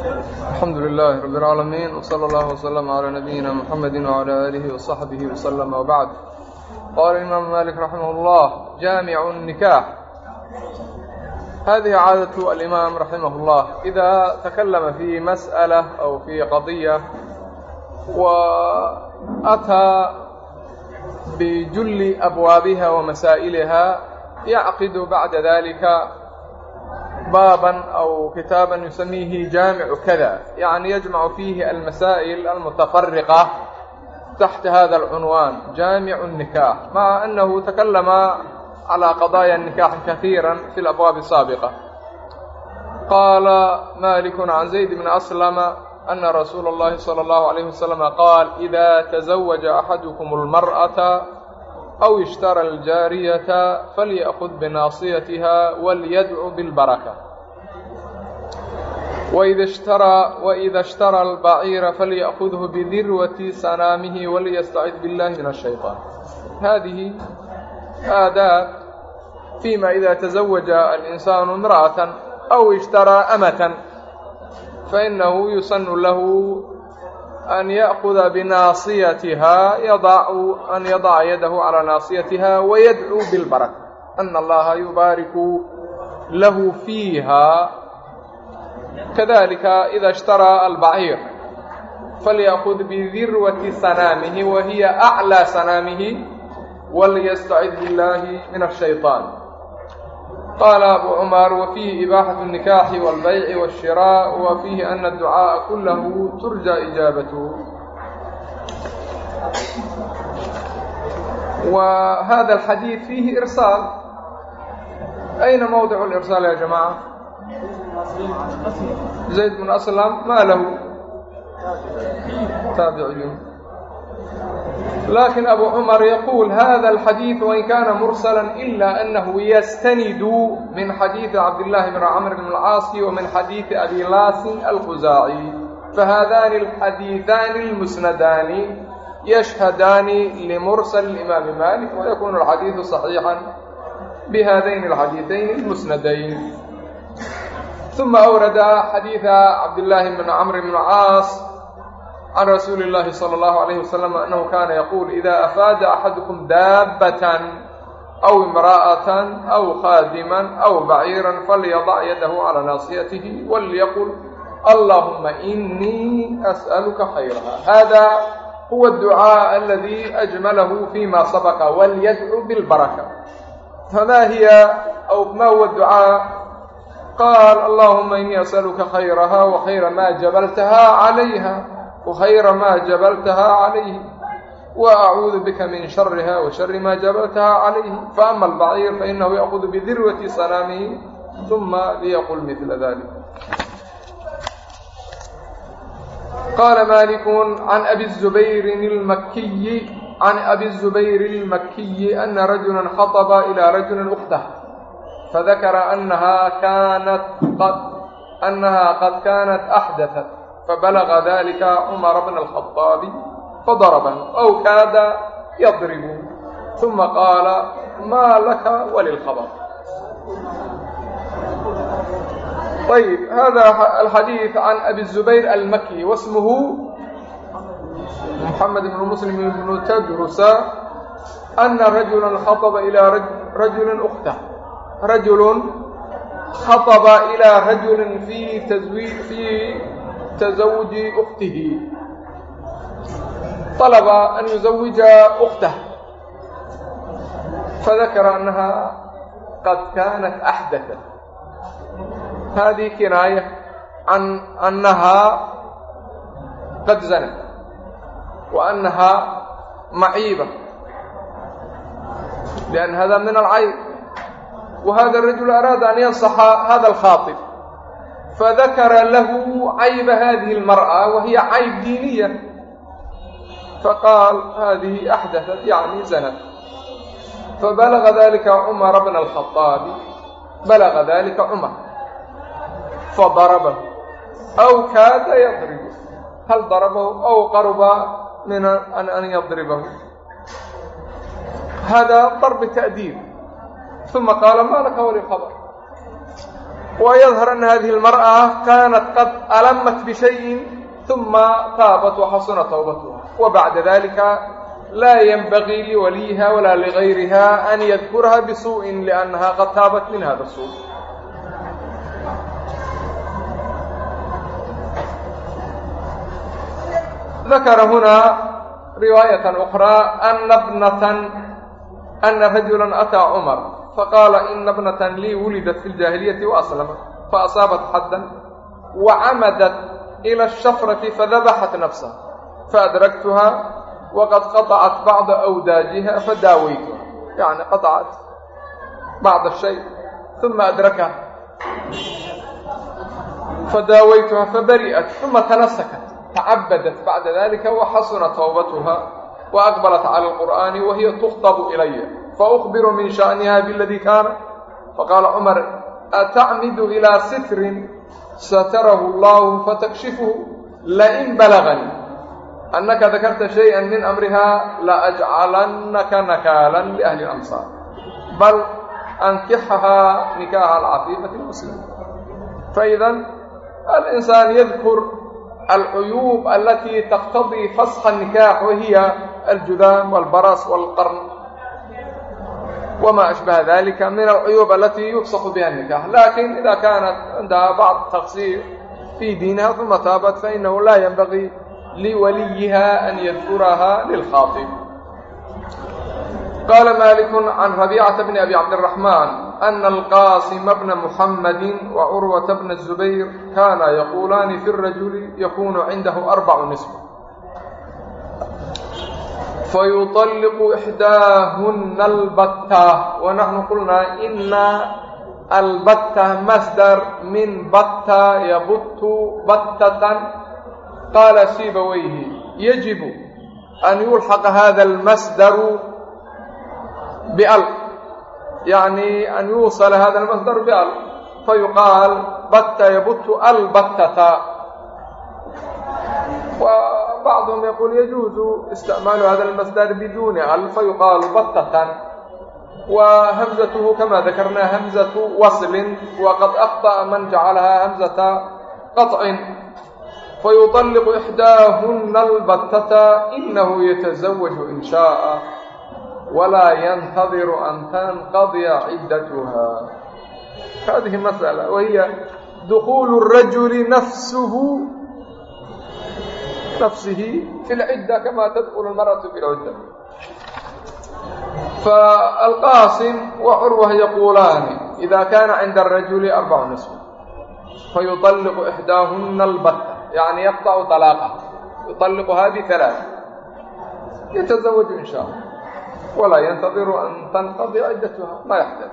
alxamdu lilaahi rabi اlcaalamiin wsala allahu wslm calaa nabiyina muxamedi wcala aalihi wasaxbihi wslama wbacd qaala imaamu malik raximah اllah jaamicu الnikaax hadihi caadatu alimaam raximah اllah idaa takallama fi mas'ala aw fi qadiya wa ataa bijulli abwaabiha wa masaa'iliha yacqidu bacda dalika بابا أو كتابا يسميه جامع كذا يعني يجمع فيه المسائل المتفرقة تحت هذا العنوان جامع النكاح مع أنه تكلم على قضايا النكاح كثيرا في الأبواب السابقة قال مالك عن زيد بن أسلم أن رسول الله صلى الله عليه وسلم قال إذا تزوج أحدكم المرأة أو اشترى الجارية فليأخذ بناصيتها وليدعو بالبركة وإذا اشترى وإذا اشترى البعير فليأخذه بذروة سنامه وليستعذ بالله من الشيطان هذه آداب فيما إذا تزوج الإنسان امرأة أو اشترى أمة فإنه يسن له أن يأخذ بناصيتها يضع أن يضع يده على ناصيتها ويدعو بالبركة أن الله kadalika ida ishtaraa albaciir falyakud bidirwati sanaamihi wa hiya aclىa sanaamihi walyastacid billaahi min ashayطaan qaala abu cumar wa fiihi ibaaxaة الnikaaxi wاlbayci wاshiraaء wa fiihi ana adducaaءa kulahu turja ijaabathu وهذا الحديث فيه إرسال أين موضع الإرسال يا جماعة؟ zayd bn aslam maa lahu taabiciyu laakiin abu cumar yaquul hada alxadiiث wain kana mursala ila anahu yastanidu min xadiiثi cabdillahi bn camr bn اlcaasi wa min xadiiثi abi laasin alqusaaci fahadani alxadiiثani اlmusnadaani yashhadaani limursal imaami malik wayakunu alxadiiثu صaxiixan bihadayn اlxadiiثayn اlmusnadayn ثم أورد حديث عبد الله بن عمرو بن العاص عن رسول الله صلى الله عليه وسلم أنه كان يقول إذا أفاد أحدكم دابة أو امرأة أو خادما أو بعيرا فليضع يده على ناصيته وليقل اللهم إني أسألك خيرها هذا هو الدعاء الذي أجمله فيما سبق وليدعو بالبركة فما هي أو ما هو الدعاء قال اللهم إني أسألك خيرها وخير ما جبلتها عليها وخير ما جبلتها عليه وأعوذ بك من شرها وشر ما جبلتها عليه فأما البعير فإنه يأخذ بذروة سلامه ثم ليقل مثل ذلك قال مالك عن أبي الزبير المكي عن أبي الزبير المكي أن رجلا خطب إلى رجل أخته fadakara annahaa kaanat qad annahaa qad kaanat axdatat fabalaga dalika cumara bna alkhaaabi fadaraba ow kaada yadribu uma qaala maa laka walilkhabr ayb hada alxadiid can abi zubayr almaki wasmuhu محمد بن مسلم بن تدرس أن رجلا خطب إلى رجل أخته rajul khaطba ilى rajuli fii tazawuji uktihi طalba an yuزawija uktah fadakara annaha qad kanat axdatث hadihi kinaaya can annahaa qad zanad wa annahaa maciiba لأn hada min alcayb وhada الraجuل araada an yanصxa hada الkhaaطب fadakara lahu cayba hadihi اlmarأة wa hiya cayb diiniya faqaal hadihi أxdaثat yعni zanad fabalaga dalika cumara bna الkhaطaabi balaga dalika cumar fadarabahu aw kaada yadribu hal darabahu aw qaruba min an yadribahu hada darb تأdiib uma qaala ma laka waliqabr wyadhar ana hadihi اlmarأa kanat qad alamat bishayin uma taabat waxasuna towbatuha wabacda dalika laa ynbagii liwaliyiha walaa ligayriha an yadkurha bisuءi lأnnaha qad taabat min hada su dakara huna riwaayaة أkraa ana bnata ana rajula ataa cmar أتى عمر فقال إن ابنة لي ولدت في الجاهلية وأسلمت فأصابت حدا وعمدت إلى الشفرة فذبحت نفسها فأدركتها وقد قطعت بعض أوداجها فداويتها يعني قطعت بعض الشيء ثم أدركها فداويتها فبرئت ثم تنسكت تعبدت بعد ذلك وحسن توبتها وأقبلت على القرآن وهي faukbiru min shaniha biladii kaana faqaala cumar atacmidu ilaa sitrin satarahu allahu fatakshifuhu lain balaganii annaka dakarta shayئa min amriha laajcalannaka nakaalan liahli اlamsaar bal ankixahaa nikaaha alcafiifati اlmuslima faidan alinsaan yadkur alcuyuub alatii taqtadii fasxa nikaax wahiya aljudaam walbaras walqarn. وma أشبه ذلika min الcuyuب اlatي يfsخ bha النikاح laakiin إida kanت cindaha bعض تqصيr في diinha ثuma taabat faإnahu la ynbغي liwaliyiha أn ydkurha lلkhاaطب qala malik عan رabيcaةa بn أbي cabdالرحمن أن القاسم بن محمد وعروة بن الزبير kana يقولان في الرجل يكون عنده أربع نصب fayuطalliqu ixdaahuna albatta wanaxnu qulnaa ina albatta masdar min batta yabutu battatan qaala siibawayhi yajibu an yulxaqa hada almasdaru bial yani an yuusala hada almasdaru bial fayuqaal batta yabutu albattata بعضهم يقول يجوز استعمال هذا المصدر بدون أل فيقال بطة وهمزته كما ذكرنا همزة وصل وقد أخطأ من جعلها همزة قطع فيطلق إحداهن البتة إنه يتزوج إن شاء ولا ينتظر أن تنقضي عدتها هذه مسألة وهي دخول الرجل نفسه nafsihi fi lcidda kamaa tadkulu lmaratu fi lcidda faalqaasim wacurwah yaquulaani ida kaana cinda arajuli arbacu niswa fayuطalliqu ixdaahuna albatta yani yaqطacu طalaaqa yuطalliquhaa bialaaث yatazawaju in sha allah walaa yantadiru an tanqadi ciddatuha ma yaxdad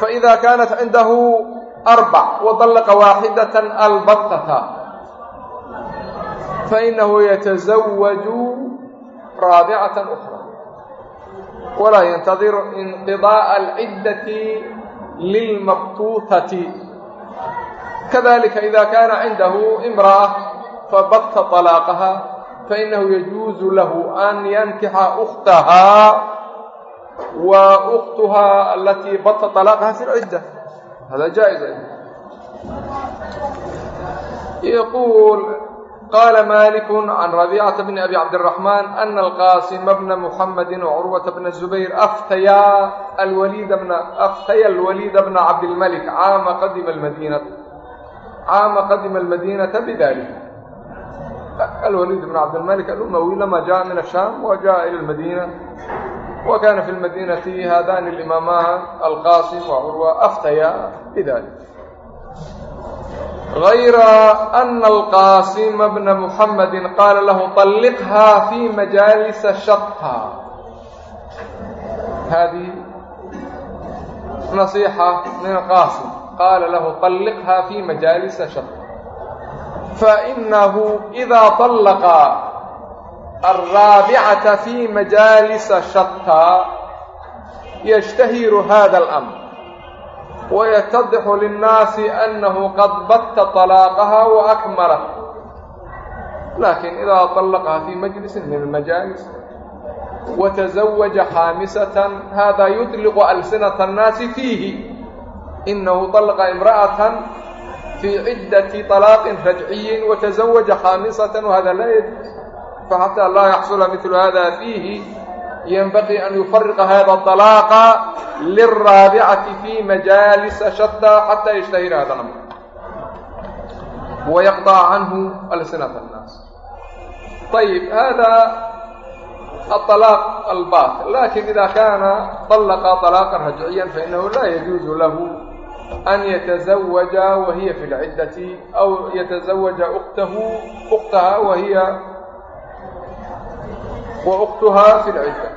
faida kaanat cindahu arbac wa طallaqa waaxidata يتزوج رابعة أخرى ولا ينتظر انقضاء العدة للمبتوتة كذلك إذا كان عنده امرأة فبط طلاقها فإنه يجوز له أن ينكح أختها وأختها التي بط طلاقها في العدة هذا جائز يقول قال مالك qala maliku can rabiicata bni abi cabdiraxmaan ana alqaasima bna muxamadi wacurwata bna zubayr aftaya alwaliida bna cabdilmalik caama qadima almadinata bidalik alwaliid bn cabdilmalik alumawi lama jaa min ashaam wa jaa ila lmadina wa kana fi lmadinati haadani limaamaa alqaasim wacurwa aftaya bidalik غayra أna alqaasima bna muxamadi qaala lahu طalliqha fi majaalisa shatha hadi nasiixa min qaasim qaala lahu طalliqha fi majaalisa shatha fainahu إida طallaqa الraabicata fi majaalisa shatha yashtahiru hada اlأmr wayatadixu linnaasi annahu qad batta طalaaqaha waakmala laakiin idaa طallaqaha fii majlisin min almajaalis wataزawaja xaamisata hada yudliqu alsinata annaasi fiihi inahu طalqa imra'ata fii ciddati طalaaqin rajciyin wataزawaja xaamisata wahada laa yajuz faxataa laa yaxsula midlu hada fiihi ynbaqii an yufariqa hada طalaaqa liraabicati fi majaalisa shataa xataa yashtahiina hada namr wayaqطaca canhu alsinat الnaas ayib hada aطalaaq albaatil laakiin ida kaana طallaqa طalaaqa rajciya fainahu la yajuuzu lahu an yataزawaja wahiya fi اlciddati aw yataزawaja uktahu uktaha wahiya وأختها في العدة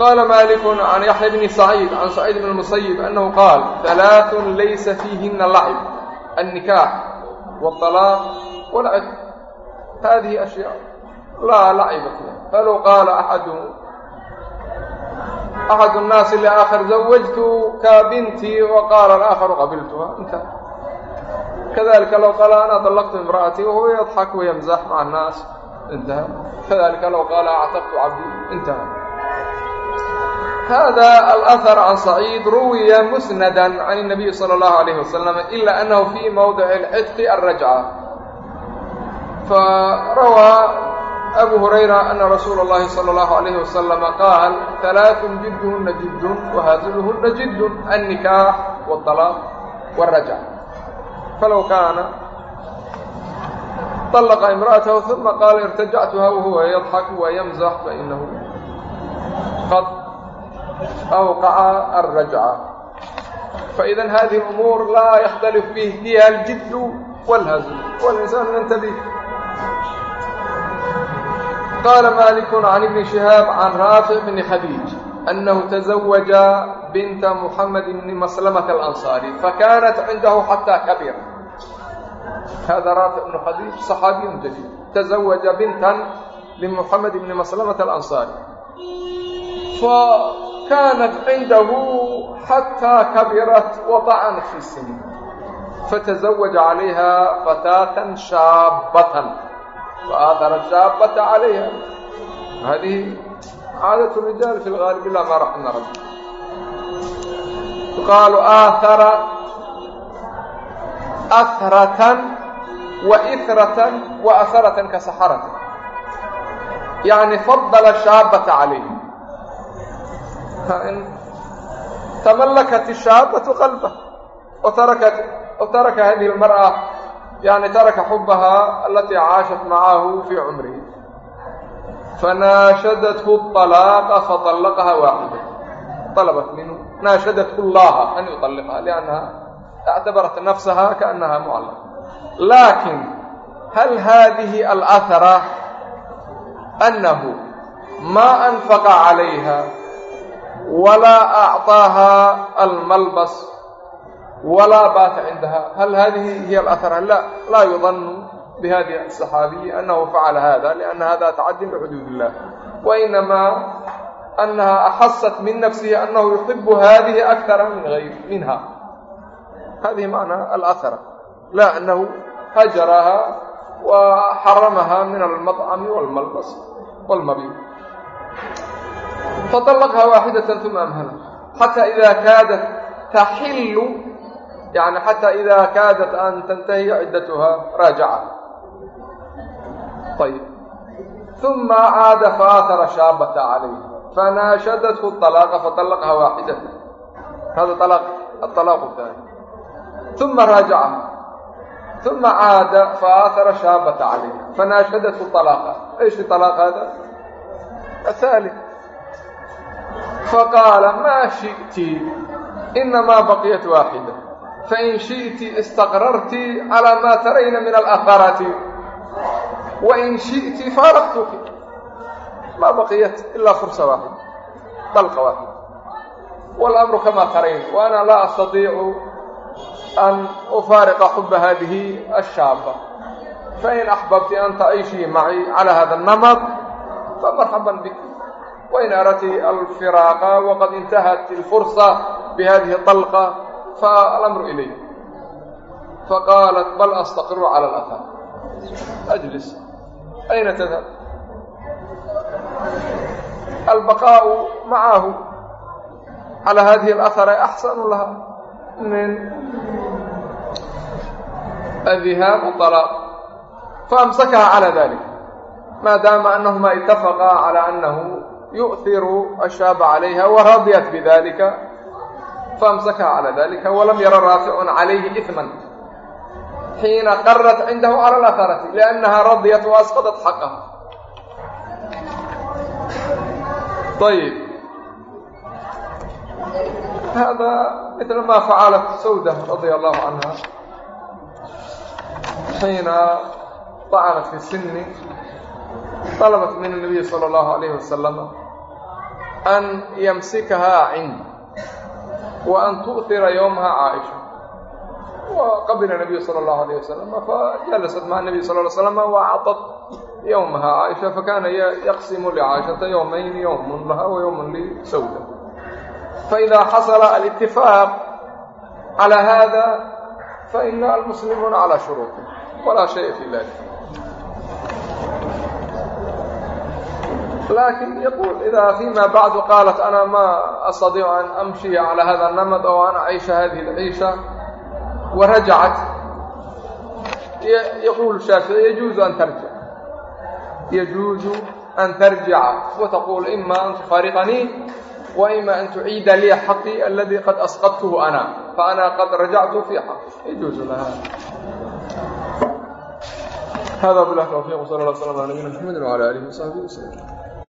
قال مالك عن يحيى بن سعيد عن سعيد بن المسيب أنه قال ثلاث ليس فيهن اللعب النكاح والطلاق والعدة هذه أشياء لا لعب فيها فلو قال أحدهم أحد الناس لآخر زوجت كبنتي وقال الآخر قبلتها أنت كذلك لو قال أنا طلقت امرأتي وهو يضحك ويمزح مع الناس انتهى كذلك لو قال أعتقت عبدي انتهى هذا الأثر عن سعيد روي مسندا عن النبي صلى الله عليه وسلم إلا أنه في موضع العتق الرجعة فروى أبو هريرة أن رسول الله صلى الله عليه وسلم قال ثلاث جدهن جد وهازلهن جد النكاح والطلاق والرجعة فلو كان طلqa imra'atahu ثuma qaala irtajactuha wahuwa yadxak wayamzax fainahu qad awqaca الrajca faإidan hadihi اlumuur laa yaxtalif fiiha اljid wاlhazm wاlinsaanu yantadih qala maliku can ibni shihaab can raafic bni khadiij annahu taزawaja binta muxamed bni maslamata alansaari fakanat cindahu xataa kabira هذا رافع بن خديج صحابي جليل تزوج بنتا لمحمد بن مسلمة الأنصاري فكانت عنده حتى كبرت وطعنت في السن فتزوج عليها فتاة شابة فآثر الشابة عليها هذه عادة الرجال في الغالب إلا ما رحمنا ربي يقال آثر aratan wa iratan wa asaratan ka saxarati yacni fadala shaabata calayhi tamallakat ishaabatu qalba watarakat wataraka hadihi اlmarأة yani taraka xubaha alatii caashat macahu fii cumrihi fanaashadathu طalaaqa faطallaqaha waaxida طalabat minhu naashadathu اllaha an yuطalliqaha lأnnaha كأنها معلقة لكن هل هذه الأثرة أنه ما أنفق عليها ولا أعطاها الملبس ولا بات عندها هل هذه هي الأثر لا لا يظن بهذه الصحابي أنه فعل هذا لأن هذا تعد بحدود الله وإنما أنها أحست من نفسه أنه يحب هذه أكثر من غير منها هذه معنى الأثرة لا أنه هجرها وحرمها من المطعم والملبس والمبيت فطلقها واحدة ثم أمهلها حتى إذا كادت تحل يعني حتى إذا كادت أن تنتهي عدتها راجعة طيب ثم عاد فآثر شابة عليه فناشدته الطلاق فطلقها واحدة هذا طلاق الطلاق الثاني ثم راجعها ثم عاد فآثر شابة عليه فناشدته الطلاق ايش الطلاق هذا الثالث فقال ما شئت إنما بقيت واحدة فإن شئت استقررت على ما ترين من الأثرات وإن شئت فارقتك ما بقيت إلا فرصة واحدة طلقة واحدة والأمر كما ترين وأنا لا أستطيع أن أفارق حب هذه الشابة فإن أحببت أن تعيشي معي على هذا النمط فمرحبا بك وإن أردت الفراق وقد انتهت الفرصة بهذه الطلقة فالأمر إلي فقالت بل أستقر على الأثر أجلس أين تذهب البقاء معه على هذه الأثر أحسن لها min adihaabu طalaaq faamsakaha calى dalik maadaama anahuma itafaqaa calى anahu yu'hiru ashaaba calayha waradiyat bidalika faamsakaha calى dalika walam yara raaficun calayhi iثman xiina qarat cindahu calى اlaharati liannaha radiyat wa asqadat xaqaha ayb هذا مثل ما فعلت سودة رضي الله عنها حين طعنت في سني طلبت من النبي صلى الله عليه وسلم أن يمسكها عند وأن تؤثر يومها عائشة وقبل النبي صلى الله عليه وسلم فجلست مع النبي صلى الله عليه وسلم وأعطت يومها عائشة فكان يقسم لعائشة يومين يوم لها ويوم لسودة فإذا حصل الاتفاق على هذا فإن المسلمون على شروطه ولا شيء في ذلك لكن يقول إذا فيما بعد قالت أنا ما أستطيع أن أمشي على هذا النمd أو أن أعيش هذه العيشة ورجعت يقول الشhافعي يجوز أن trجع يجوز أn ترجع وتقول إما أنت تفارقني وإma an تuciida lii xaqii aladii qad asqadtuhu ana faأna qad rajactu fii xaqi yjuuز laha hada bilah towfiq sal ه slam ala nabina mxamedi وalى alih وصaxbi وsلم